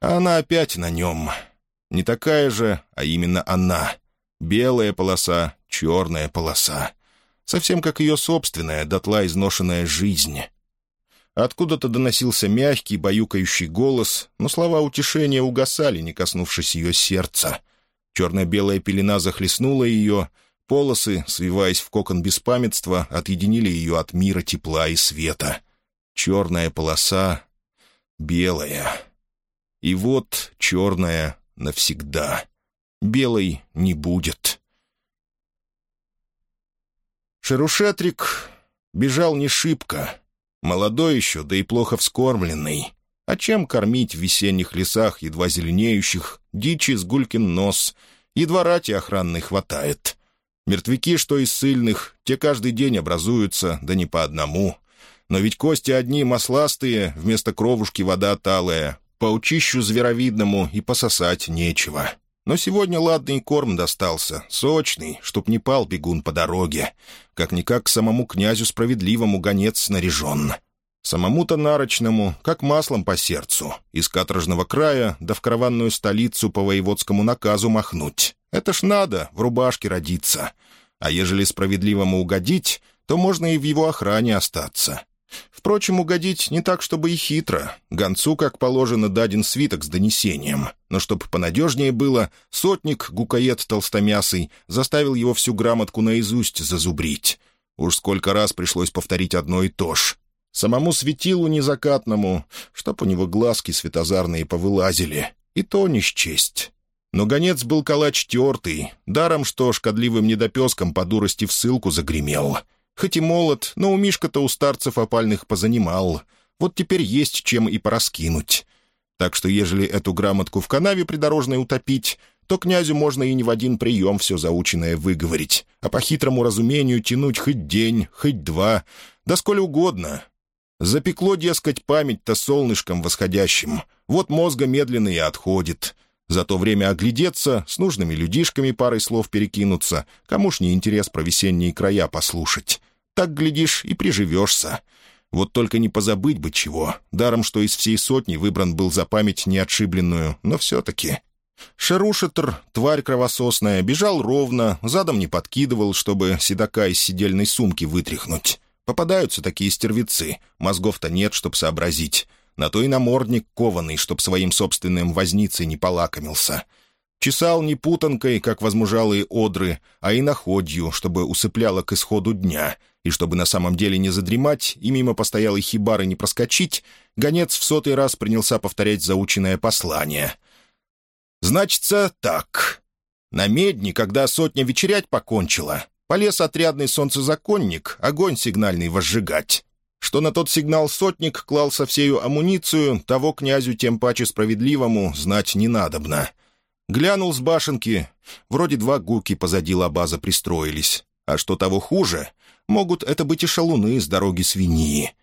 А она опять на нем. Не такая же, а именно она. Белая полоса, черная полоса. Совсем как ее собственная, дотла изношенная жизнь. Откуда-то доносился мягкий, баюкающий голос, но слова утешения угасали, не коснувшись ее сердца — Черно-белая пелена захлестнула ее, полосы, свиваясь в кокон беспамятства, отъединили ее от мира тепла и света. Черная полоса, белая. И вот черная навсегда. Белой не будет. Шерушетрик бежал не шибко. Молодой еще, да и плохо вскормленный. А чем кормить в весенних лесах, едва зеленеющих, дичи с гулькин нос, едва рати охранной хватает. Мертвяки, что из сильных, те каждый день образуются, да не по одному. Но ведь кости одни масластые, вместо кровушки вода талая, по учищу зверовидному и пососать нечего. Но сегодня ладный корм достался, сочный, чтоб не пал бегун по дороге. Как-никак к самому князю справедливому гонец снаряжен. Самому-то нарочному, как маслом по сердцу, из каторжного края да в караванную столицу по воеводскому наказу махнуть. Это ж надо, в рубашке родиться. А ежели справедливому угодить, то можно и в его охране остаться. Впрочем, угодить не так, чтобы и хитро. Гонцу, как положено, даден свиток с донесением. Но чтобы понадежнее было, сотник, гукоед толстомясый, заставил его всю грамотку наизусть зазубрить. Уж сколько раз пришлось повторить одно и то ж. Самому светилу незакатному, чтоб у него глазки светозарные повылазили, и то не счесть. Но гонец был калач тертый, даром что шкодливым недопеском по дурости в ссылку загремел. Хоть и молод, но у Мишка-то у старцев опальных позанимал. Вот теперь есть чем и пораскинуть. Так что ежели эту грамотку в канаве придорожной утопить, то князю можно и не в один прием все заученное выговорить, а по хитрому разумению тянуть хоть день, хоть два, да сколь угодно, Запекло, дескать, память-то солнышком восходящим. Вот мозга медленно и отходит. За то время оглядеться, с нужными людишками парой слов перекинуться. Кому ж не интерес про весенние края послушать. Так, глядишь, и приживешься. Вот только не позабыть бы чего. Даром, что из всей сотни выбран был за память неотшибленную, но все-таки... Шарушетр, тварь кровососная, бежал ровно, задом не подкидывал, чтобы седока из сидельной сумки вытряхнуть. Попадаются такие стервецы, мозгов-то нет, чтоб сообразить. На то и намордник кованый, чтоб своим собственным возницей не полакомился. Чесал не путанкой, как возмужалые одры, а и находью, чтобы усыпляло к исходу дня, и чтобы на самом деле не задремать и мимо постоялой хибары не проскочить, гонец в сотый раз принялся повторять заученное послание. «Значится так. На медне, когда сотня вечерять покончила, Полез отрядный солнцезаконник огонь сигнальный возжигать. Что на тот сигнал сотник клал со всею амуницию, того князю тем паче справедливому знать не надобно. Глянул с башенки. Вроде два гуки позади лабаза пристроились. А что того хуже, могут это быть и шалуны с дороги свиньи.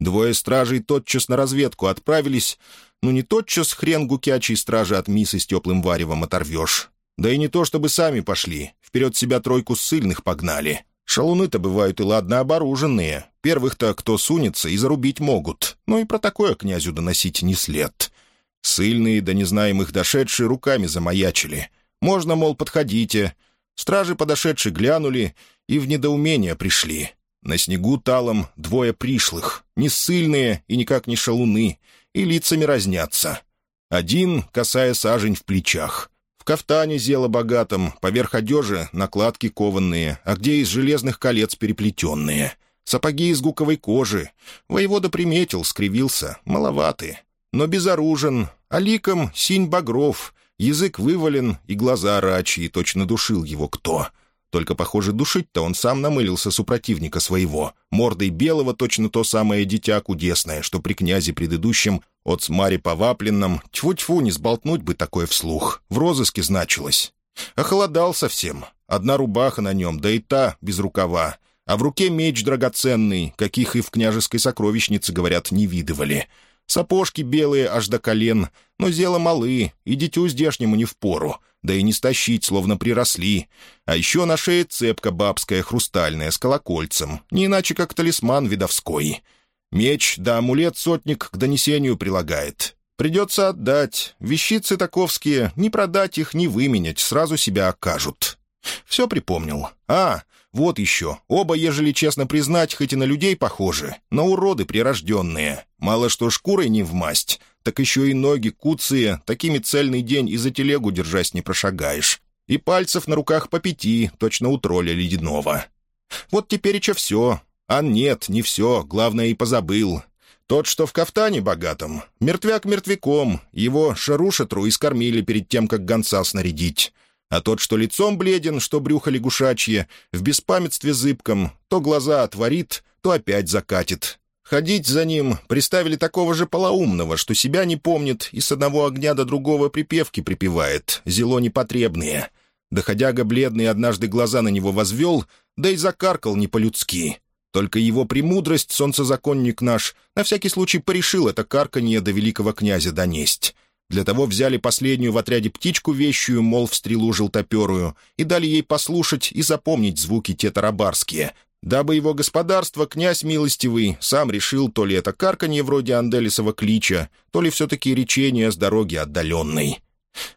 Двое стражей тотчас на разведку отправились. Ну, не тотчас хрен гукячий стражи от мисы с теплым варевом оторвешь. Да и не то, чтобы сами пошли. Вперед себя тройку ссыльных погнали. Шалуны-то бывают и ладно оборуженные. Первых-то кто сунется и зарубить могут. Но и про такое князю доносить не след. Сыльные, да не знаем их дошедшие, руками замаячили. Можно, мол, подходите. Стражи подошедшие глянули и в недоумение пришли. На снегу талом двое пришлых, не ссыльные и никак не шалуны, и лицами разнятся. Один, касая сажень в плечах. В кафтане зело богатом, поверх одежи накладки кованные, а где из железных колец переплетенные. Сапоги из гуковой кожи. Воевода приметил, скривился, маловаты. Но безоружен, а ликом синь багров, язык вывален и глаза рачьи, точно душил его кто — только, похоже, душить-то он сам намылился супротивника своего. Мордой белого точно то самое дитя кудесное, что при князе предыдущем от смари повапленном тьфу-тьфу не сболтнуть бы такое вслух. В розыске значилось. Охолодал совсем. Одна рубаха на нем, да и та без рукава. А в руке меч драгоценный, каких и в княжеской сокровищнице, говорят, не видывали. Сапожки белые аж до колен, но зело малы, и дитю здешнему не впору да и не стащить, словно приросли. А еще на шее цепка бабская хрустальная с колокольцем, не иначе как талисман видовской. Меч да амулет сотник к донесению прилагает. Придется отдать. Вещицы таковские, не продать их, не выменять, сразу себя окажут. Все припомнил. А, вот еще. Оба, ежели честно признать, хоть и на людей похожи, но уроды прирожденные. Мало что шкурой не в масть, так еще и ноги куцые, такими цельный день и за телегу держась не прошагаешь. И пальцев на руках по пяти, точно у тролля ледяного. Вот теперь еще все. А нет, не все, главное и позабыл. Тот, что в кафтане богатом, мертвяк мертвяком, его шарушетру искормили перед тем, как гонца снарядить. А тот, что лицом бледен, что брюхо лягушачье, в беспамятстве зыбком, то глаза отворит, то опять закатит, Ходить за ним приставили такого же полоумного, что себя не помнит и с одного огня до другого припевки припевает, зело непотребные. Доходяга бледный однажды глаза на него возвел, да и закаркал не по-людски. Только его премудрость, солнцезаконник наш, на всякий случай порешил это карканье до великого князя донесть. Для того взяли последнюю в отряде птичку вещую, мол, в стрелу желтоперую, и дали ей послушать и запомнить звуки те тарабарские, дабы его господарство, князь милостивый, сам решил, то ли это карканье вроде Анделисова клича, то ли все-таки речение с дороги отдаленной.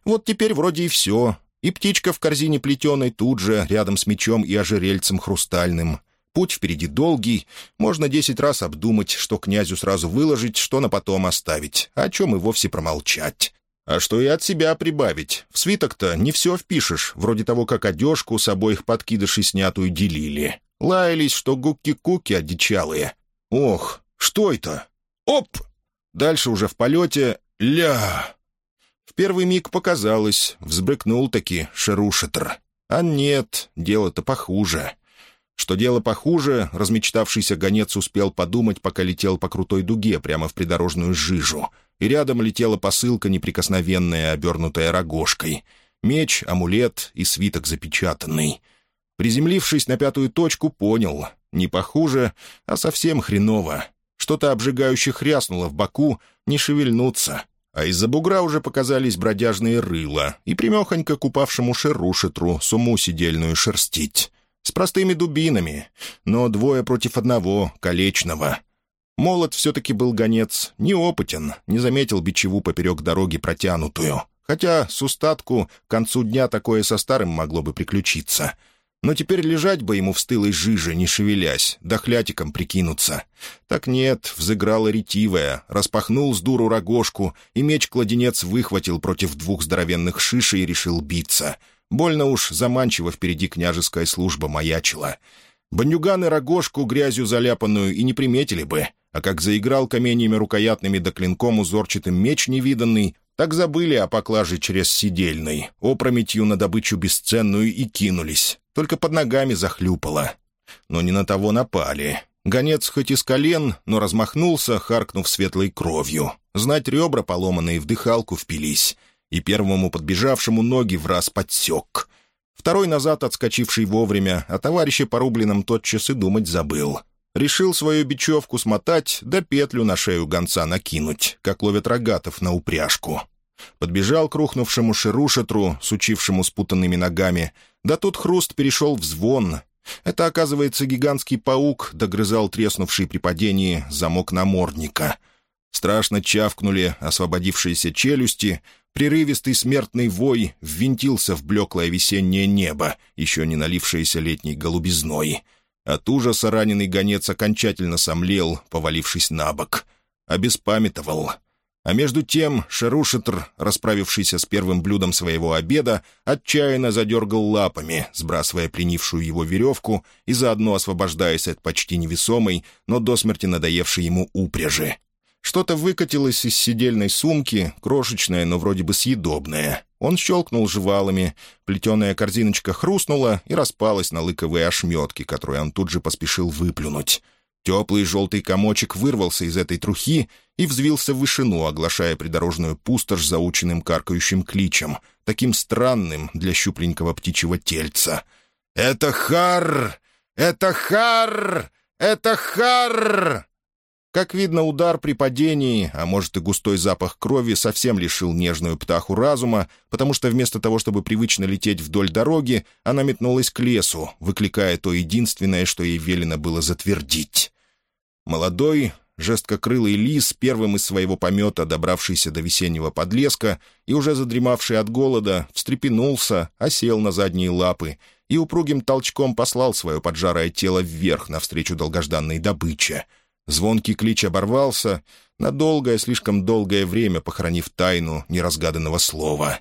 Вот теперь вроде и все. И птичка в корзине плетеной тут же, рядом с мечом и ожерельцем хрустальным. Путь впереди долгий, можно десять раз обдумать, что князю сразу выложить, что на потом оставить, о чем и вовсе промолчать. А что и от себя прибавить? В свиток-то не все впишешь, вроде того, как одежку с обоих подкидышей снятую делили. Лаялись, что гукки-куки одичалые. Ох, что это? Оп! Дальше уже в полете «ля». В первый миг показалось, взбрыкнул-таки шерушетр. А нет, дело-то похуже. Что дело похуже, размечтавшийся гонец успел подумать, пока летел по крутой дуге прямо в придорожную жижу. И рядом летела посылка неприкосновенная, обернутая рогожкой. Меч, амулет и свиток запечатанный — Приземлившись на пятую точку, понял. Не похуже, а совсем хреново. Что-то обжигающе хряснуло в боку, не шевельнуться. А из-за бугра уже показались бродяжные рыла и примехонько к упавшему шерушетру суму сидельную шерстить. С простыми дубинами, но двое против одного, колечного. Молот все-таки был гонец, неопытен, не заметил бичеву поперек дороги протянутую. Хотя с устатку к концу дня такое со старым могло бы приключиться — но теперь лежать бы ему в стылой жиже, не шевелясь, да хлятиком прикинуться. Так нет, взыграла ретивая, распахнул с дуру рогожку, и меч-кладенец выхватил против двух здоровенных шишей и решил биться. Больно уж заманчиво впереди княжеская служба маячила. Бандюганы рогожку грязью заляпанную и не приметили бы, а как заиграл каменьями рукоятными да клинком узорчатым меч невиданный, так забыли о поклаже через сидельной, опрометью на добычу бесценную и кинулись. Только под ногами захлюпало. Но не на того напали. Гонец хоть и с колен, но размахнулся, харкнув светлой кровью. Знать ребра, поломанные в дыхалку, впились. И первому подбежавшему ноги в раз подсек. Второй назад, отскочивший вовремя, о товарище порубленном тотчас и думать забыл. Решил свою бечевку смотать, да петлю на шею гонца накинуть, как ловят рогатов на упряжку. Подбежал к рухнувшему шерушетру, сучившему спутанными ногами, да тут хруст перешел в звон. Это, оказывается, гигантский паук догрызал треснувший при падении замок намордника. Страшно чавкнули освободившиеся челюсти, прерывистый смертный вой ввинтился в блеклое весеннее небо, еще не налившееся летней голубизной. От ужаса раненый гонец окончательно сомлел, повалившись на бок. Обеспамятовал — а между тем Шерушетр, расправившийся с первым блюдом своего обеда, отчаянно задергал лапами, сбрасывая пленившую его веревку и заодно освобождаясь от почти невесомой, но до смерти надоевшей ему упряжи. Что-то выкатилось из сидельной сумки, крошечное, но вроде бы съедобное. Он щелкнул жвалами, плетеная корзиночка хрустнула и распалась на лыковые ошметки, которые он тут же поспешил выплюнуть. Теплый желтый комочек вырвался из этой трухи и взвился в вышину, оглашая придорожную пустошь заученным каркающим кличем, таким странным для щупленького птичьего тельца. «Это Хар! Это Хар! Это Хар!» Как видно, удар при падении, а может и густой запах крови, совсем лишил нежную птаху разума, потому что вместо того, чтобы привычно лететь вдоль дороги, она метнулась к лесу, выкликая то единственное, что ей велено было затвердить. Молодой, жесткокрылый лис, первым из своего помета, добравшийся до весеннего подлеска и уже задремавший от голода, встрепенулся, осел на задние лапы и упругим толчком послал свое поджарое тело вверх навстречу долгожданной добыче — Звонкий клич оборвался, на долгое, слишком долгое время похоронив тайну неразгаданного слова.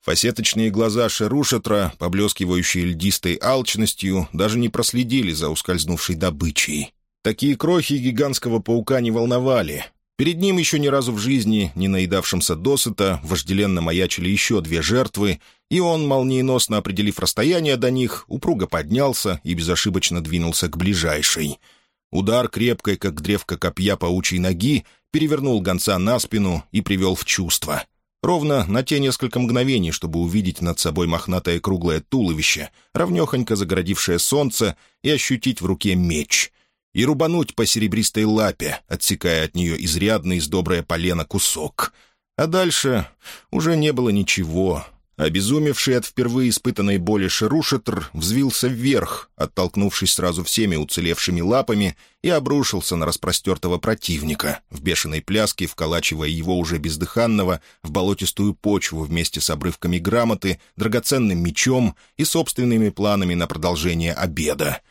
Фасеточные глаза Шерушетра, поблескивающие льдистой алчностью, даже не проследили за ускользнувшей добычей. Такие крохи гигантского паука не волновали. Перед ним еще ни разу в жизни, не наедавшимся досыта, вожделенно маячили еще две жертвы, и он, молниеносно определив расстояние до них, упруго поднялся и безошибочно двинулся к ближайшей — Удар крепкой, как древко копья паучьей ноги, перевернул гонца на спину и привел в чувство. Ровно на те несколько мгновений, чтобы увидеть над собой мохнатое круглое туловище, равнехонько загородившее солнце, и ощутить в руке меч. И рубануть по серебристой лапе, отсекая от нее изрядный из доброе полено кусок. А дальше уже не было ничего, Обезумевший от впервые испытанной боли Шерушетр взвился вверх, оттолкнувшись сразу всеми уцелевшими лапами, и обрушился на распростертого противника, в бешеной пляске вколачивая его уже бездыханного в болотистую почву вместе с обрывками грамоты, драгоценным мечом и собственными планами на продолжение обеда.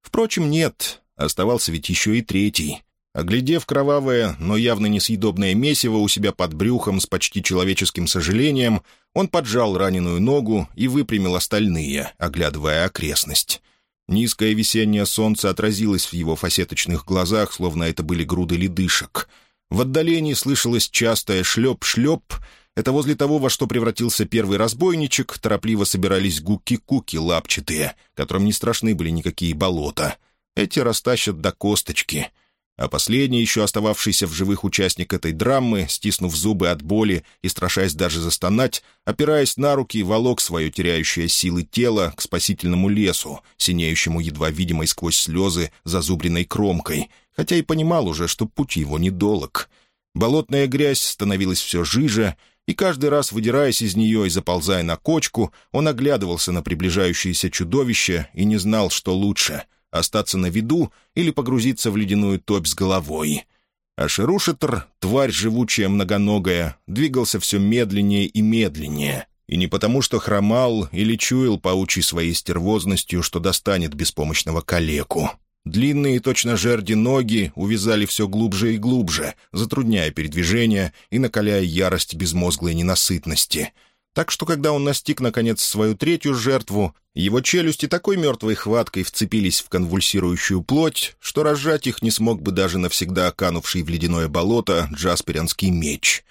Впрочем, нет, оставался ведь еще и третий, Оглядев кровавое, но явно несъедобное месиво у себя под брюхом с почти человеческим сожалением, он поджал раненую ногу и выпрямил остальные, оглядывая окрестность. Низкое весеннее солнце отразилось в его фасеточных глазах, словно это были груды ледышек. В отдалении слышалось частое «шлеп-шлеп», это возле того, во что превратился первый разбойничек, торопливо собирались гуки-куки лапчатые, которым не страшны были никакие болота. Эти растащат до косточки — а последний, еще остававшийся в живых участник этой драмы, стиснув зубы от боли и страшась даже застонать, опираясь на руки, волок свое теряющее силы тело к спасительному лесу, синеющему едва видимой сквозь слезы зазубренной кромкой, хотя и понимал уже, что путь его недолог. Болотная грязь становилась все жиже, и каждый раз, выдираясь из нее и заползая на кочку, он оглядывался на приближающееся чудовище и не знал, что лучше — остаться на виду или погрузиться в ледяную топь с головой. А Шерушетр, тварь живучая многоногая, двигался все медленнее и медленнее. И не потому, что хромал или чуял паучий своей стервозностью, что достанет беспомощного калеку. Длинные точно жерди ноги увязали все глубже и глубже, затрудняя передвижение и накаляя ярость безмозглой ненасытности — так что, когда он настиг, наконец, свою третью жертву, его челюсти такой мертвой хваткой вцепились в конвульсирующую плоть, что разжать их не смог бы даже навсегда оканувший в ледяное болото джасперянский меч.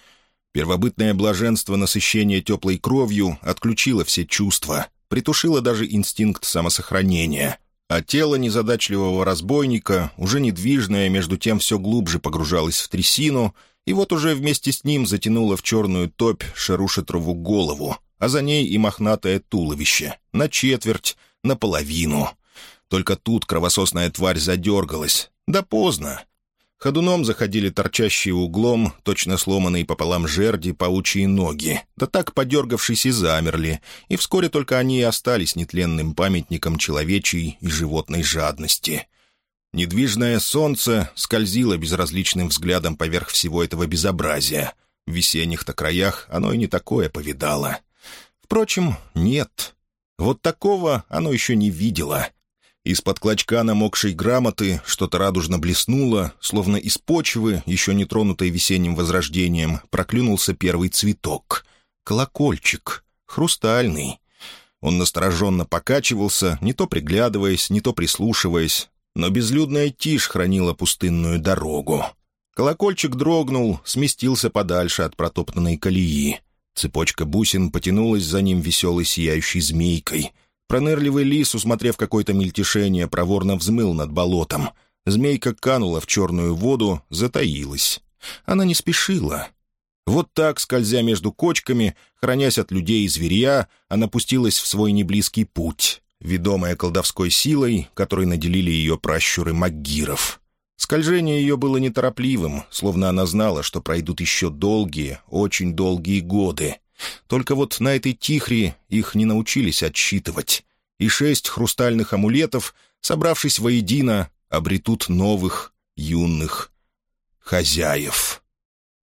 Первобытное блаженство насыщения теплой кровью отключило все чувства, притушило даже инстинкт самосохранения. А тело незадачливого разбойника, уже недвижное, между тем все глубже погружалось в трясину, и вот уже вместе с ним затянуло в черную топь Шарушетрову голову, а за ней и мохнатое туловище, на четверть, наполовину. Только тут кровососная тварь задергалась. Да поздно. Ходуном заходили торчащие углом, точно сломанные пополам жерди, паучьи ноги, да так подергавшись и замерли, и вскоре только они и остались нетленным памятником человечьей и животной жадности. Недвижное солнце скользило безразличным взглядом поверх всего этого безобразия. В весенних-то краях оно и не такое повидало. Впрочем, нет. Вот такого оно еще не видело — из-под клочка намокшей грамоты что-то радужно блеснуло, словно из почвы, еще не тронутой весенним возрождением, проклюнулся первый цветок. Колокольчик. Хрустальный. Он настороженно покачивался, не то приглядываясь, не то прислушиваясь, но безлюдная тишь хранила пустынную дорогу. Колокольчик дрогнул, сместился подальше от протоптанной колеи. Цепочка бусин потянулась за ним веселой сияющей змейкой — Пронырливый лис, усмотрев какое-то мельтешение, проворно взмыл над болотом. Змейка канула в черную воду, затаилась. Она не спешила. Вот так, скользя между кочками, хранясь от людей и зверя, она пустилась в свой неблизкий путь, ведомая колдовской силой, которой наделили ее пращуры Магиров. Скольжение ее было неторопливым, словно она знала, что пройдут еще долгие, очень долгие годы, только вот на этой тихре их не научились отсчитывать, и шесть хрустальных амулетов, собравшись воедино, обретут новых юных хозяев.